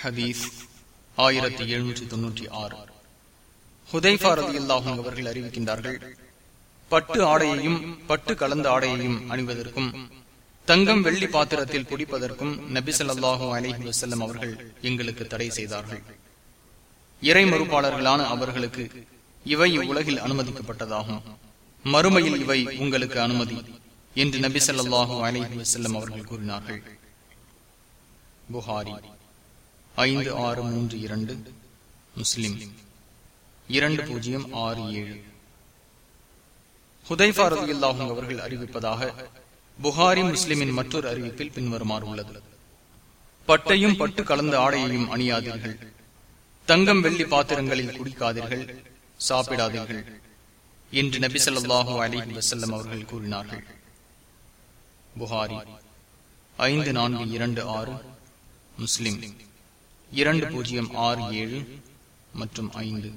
ஹதீஸ் ஆயிரத்தி எழுநூற்றி தொன்னூற்றி ஆறு. ஹுதைஃபா ரதி அல்லாஹும் அவர்கள் அறிவிக்கின்றார்கள் பட்டு ஆடையையும் பட்டு கலந்த ஆடையையும் அணிவதற்கும் தங்கம் வெள்ளி பாத்திரத்தில் குடிப்பதற்கும் நபிசல்லாஹூ அலஹி வசல்லம் அவர்கள் எங்களுக்கு தடை செய்தார்கள். இறை மறுப்பாளர்களான அவர்களுக்கு இவை உலகில் அனுமதிக்கப்பட்டதாகும். மறுமையில் இவை உங்களுக்கு அனுமதி என்று நபி ஸல்லல்லாஹு அலைஹி வஸல்லம் அவர்கள் கூறினார்கள். புகாரி. ஐந்து ஆறு மூன்று இரண்டு. முஸ்லிம். இரண்டு பூஜ்ஜியம் ஆறு ஏழு. ஹுதைஃபா ரதியுல்லாஹும் அவர்கள் அறிவிப்பதாக புகாரி முஸ்லிமின் மற்றொரு அறிவிப்பில் பின்வருமாறு உள்ளது. பட்டையும் பட்டு கலந்த ஆடையையும் அணியாதீர்கள். தங்கம் வெள்ளி பாத்திரங்களில் குடிக்காதீர்கள். சாப்பிடாதீர்கள். என்று நபி ஸல்லல்லாஹு அலி வசல்லம் அவர்கள் கூறினார்கள். புகாரி ஐந்து நான்கு இரண்டு ஆறு. முஸ்லிம். இரண்டு பூஜ்ஜியம் ஆறு ஏழு மற்றும் ஐந்து.